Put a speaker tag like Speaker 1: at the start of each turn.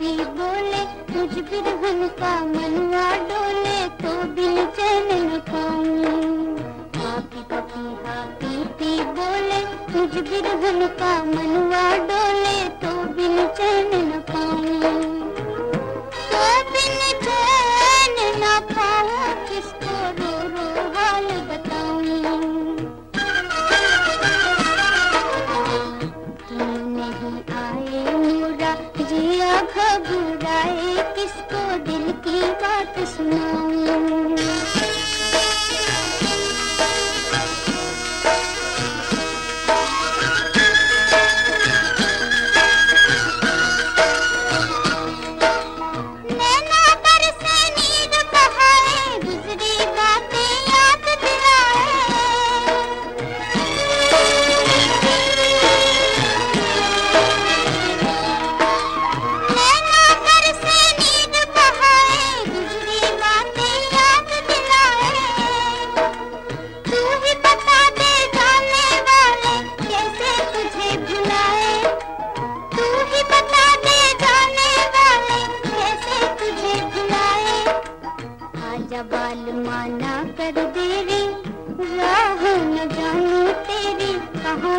Speaker 1: भी बोले कुछ भी रहन का मनवा डोले तो दिल चैन न पाऊँ हापी पपी हापी पी बोले मुझ बिरहन का मनवा डोले this morning. बाल माना कर दे रे राह न जानू तेरी कहाँ